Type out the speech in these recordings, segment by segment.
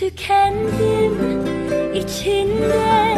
Tükendim içinde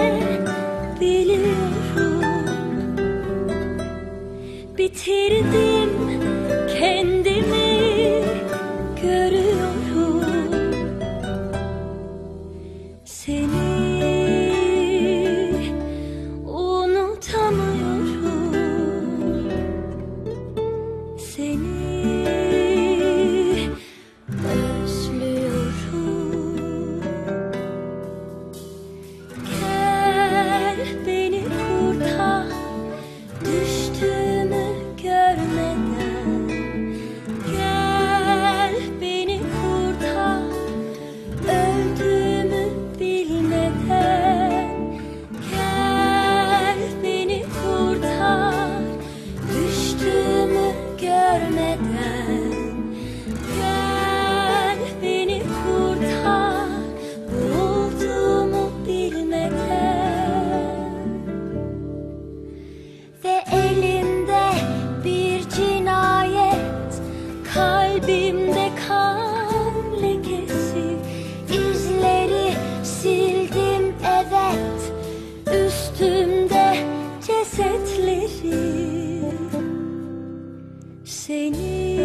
Seni.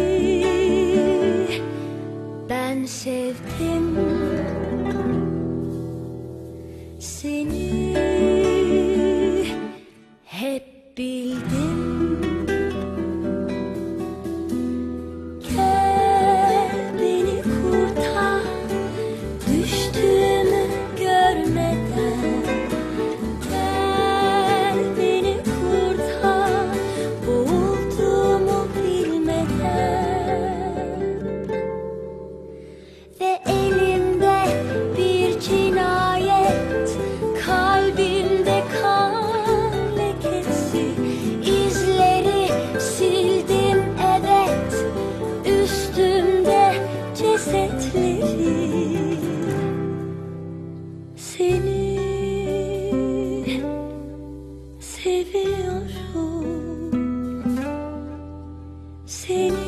Ben sevdim Seni seni seviyorum. Seni